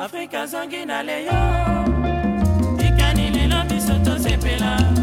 afrika zongi na leyo likani lelo biso tosepela